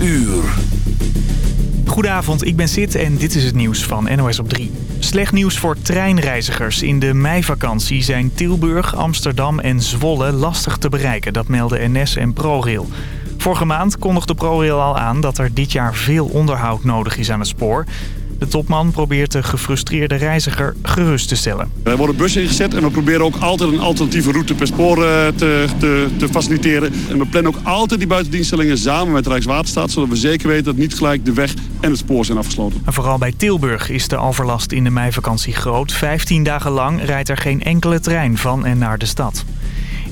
uur. Goedenavond, ik ben Sid en dit is het nieuws van NOS op 3. Slecht nieuws voor treinreizigers. In de meivakantie zijn Tilburg, Amsterdam en Zwolle lastig te bereiken. Dat melden NS en ProRail. Vorige maand kondigde ProRail al aan dat er dit jaar veel onderhoud nodig is aan het spoor. De topman probeert de gefrustreerde reiziger gerust te stellen. Er worden bussen ingezet en we proberen ook altijd een alternatieve route per spoor eh, te, te, te faciliteren. En we plannen ook altijd die buitendienstellingen samen met Rijkswaterstaat... zodat we zeker weten dat niet gelijk de weg en het spoor zijn afgesloten. vooral bij Tilburg is de overlast in de meivakantie groot. 15 dagen lang rijdt er geen enkele trein van en naar de stad.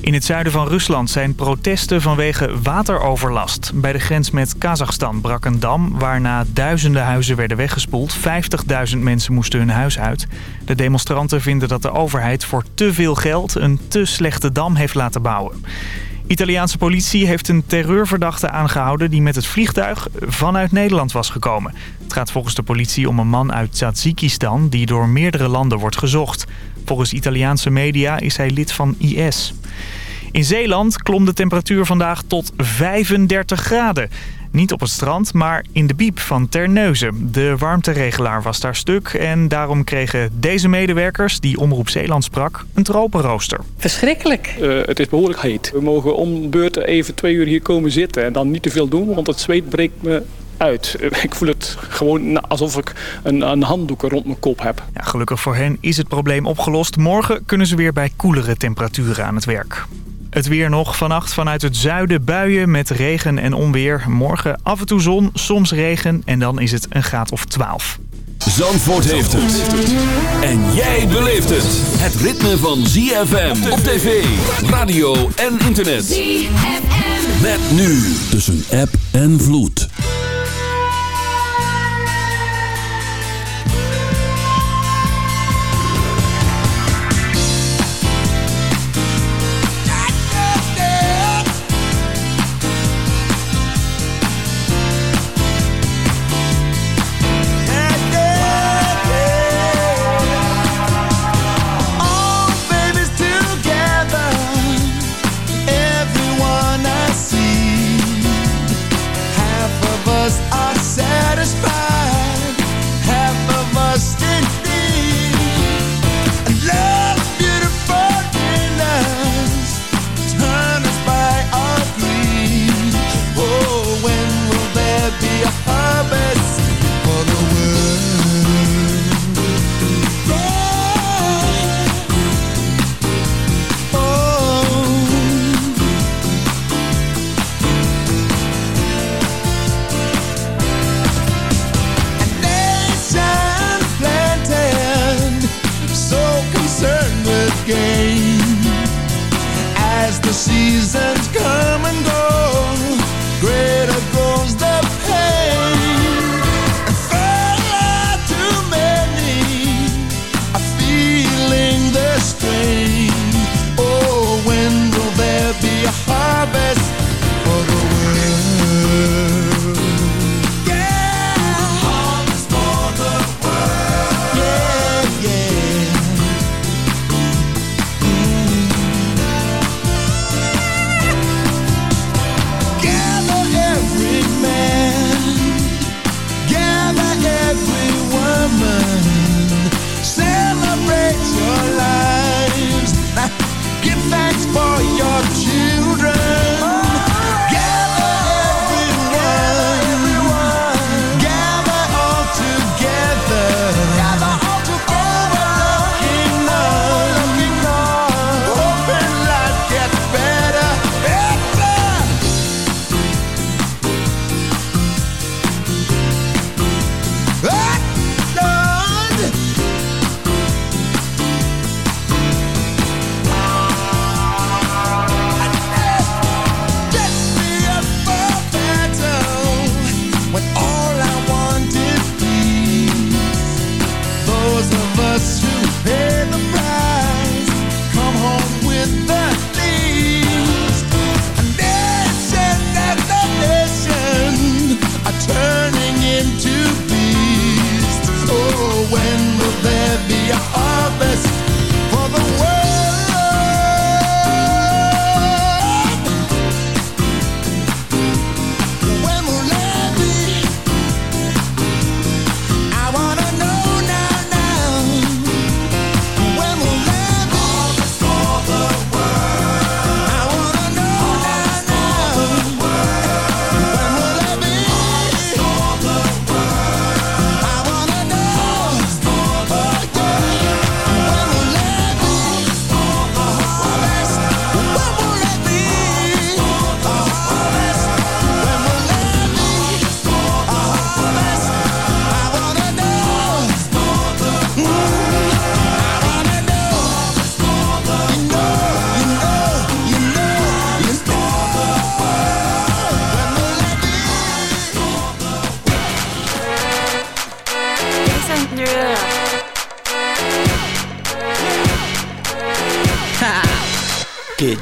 In het zuiden van Rusland zijn protesten vanwege wateroverlast. Bij de grens met Kazachstan brak een dam waarna duizenden huizen werden weggespoeld. 50.000 mensen moesten hun huis uit. De demonstranten vinden dat de overheid voor te veel geld een te slechte dam heeft laten bouwen. Italiaanse politie heeft een terreurverdachte aangehouden die met het vliegtuig vanuit Nederland was gekomen. Het gaat volgens de politie om een man uit Tajikistan die door meerdere landen wordt gezocht. Volgens Italiaanse media is hij lid van IS. In Zeeland klom de temperatuur vandaag tot 35 graden. Niet op het strand, maar in de biep van Terneuzen. De warmteregelaar was daar stuk en daarom kregen deze medewerkers, die Omroep Zeeland sprak, een tropenrooster. Verschrikkelijk. Uh, het is behoorlijk heet. We mogen om beurten even twee uur hier komen zitten en dan niet te veel doen, want het zweet breekt me uit. Ik voel het gewoon alsof ik een, een handdoek rond mijn kop heb. Ja, gelukkig voor hen is het probleem opgelost. Morgen kunnen ze weer bij koelere temperaturen aan het werk. Het weer nog. Vannacht vanuit het zuiden buien met regen en onweer. Morgen af en toe zon, soms regen en dan is het een graad of 12. Zandvoort heeft het. En jij beleeft het. Het ritme van ZFM op tv, radio en internet. ZFM. Met nu tussen app en vloed.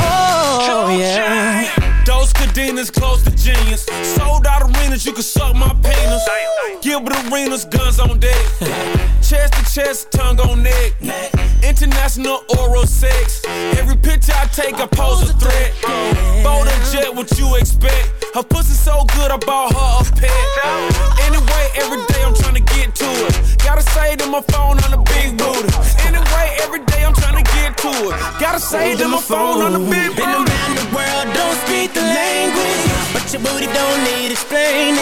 Oh, Those cadenas close to genius. Sold out arenas, you can suck my penis. Gilbert Arenas, guns on deck. chest to chest, tongue on neck. International oral sex. Every picture I take, I pose a threat. Bold and jet, what you expect? Her pussy so good, I bought her a pet. Anyway, every day I'm trying to get to it. Gotta say to my phone on the big booty. Anyway, every day I'm trying to get to it. Gotta say to my phone on the big booty. Been around the world, don't speak the language. But your booty don't need explaining.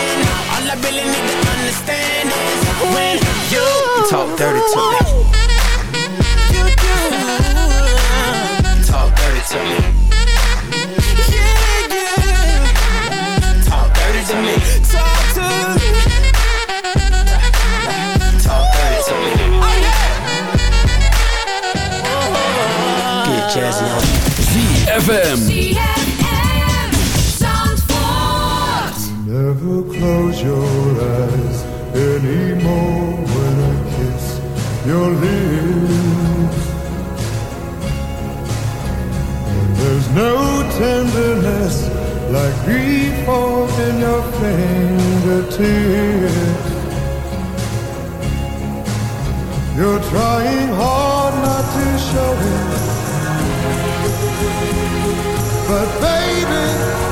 All I really need to understand is when you, you talk dirty to me. You do. Talk dirty to me. ZFM. Never close your eyes anymore when I kiss your lips. And there's no tenderness like grief in your fingertips. You're trying hard not to show it. But baby,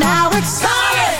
now it's solid.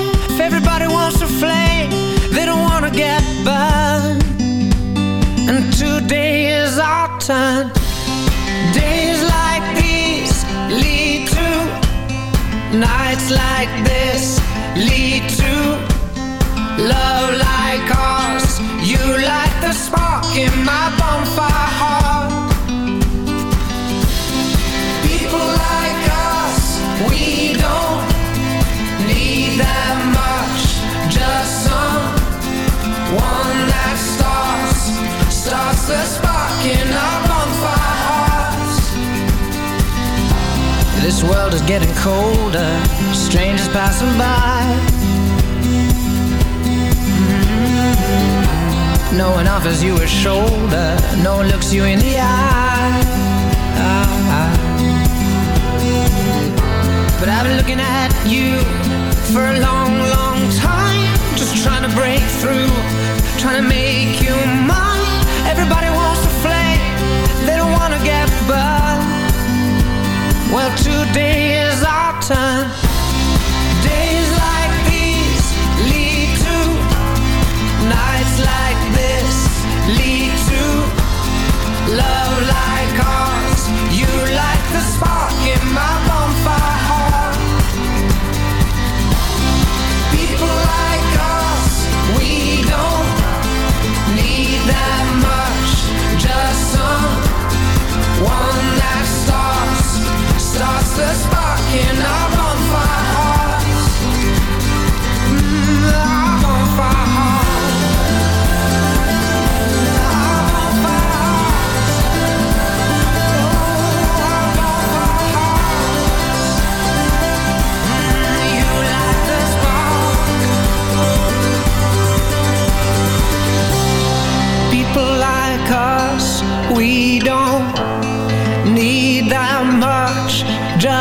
spark in our bonfire hearts. This world is getting colder Strangers passing by. Mm-hmm. No one offers you a shoulder No one looks you in the eye. But I've been looking at you For a long, long time Just trying to break through Trying to make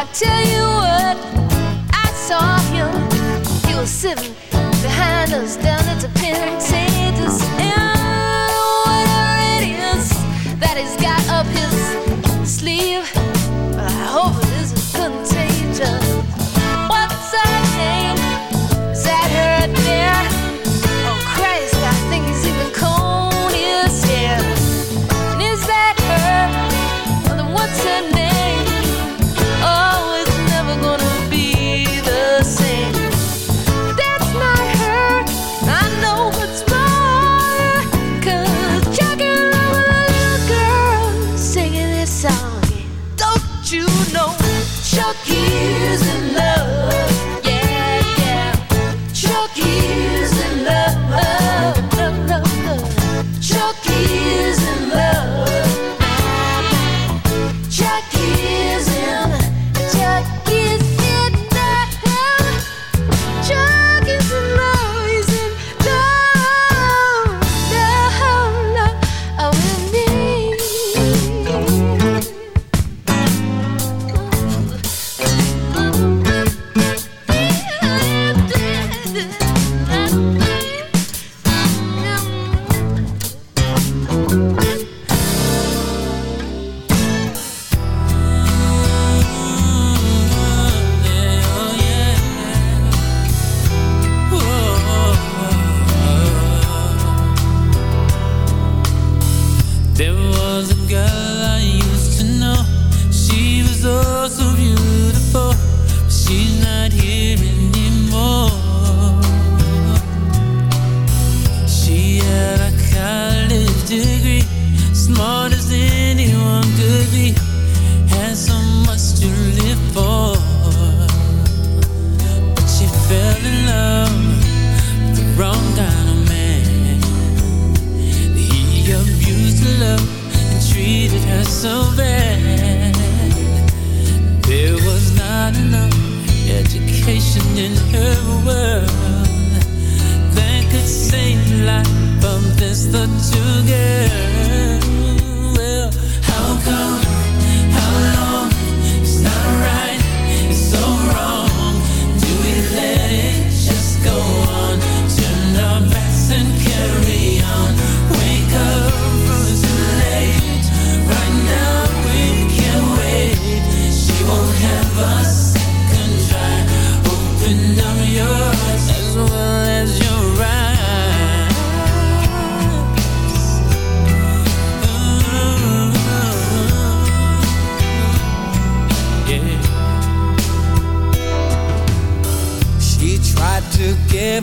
I tell you what, I saw him. He was sitting behind us down at the Pentagons. And whatever it is that he's got up his sleeve. so bad. There was not enough education in her world that could save the life of this little girl.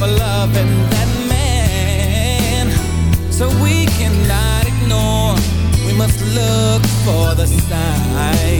for loving that man So we cannot ignore We must look for the signs.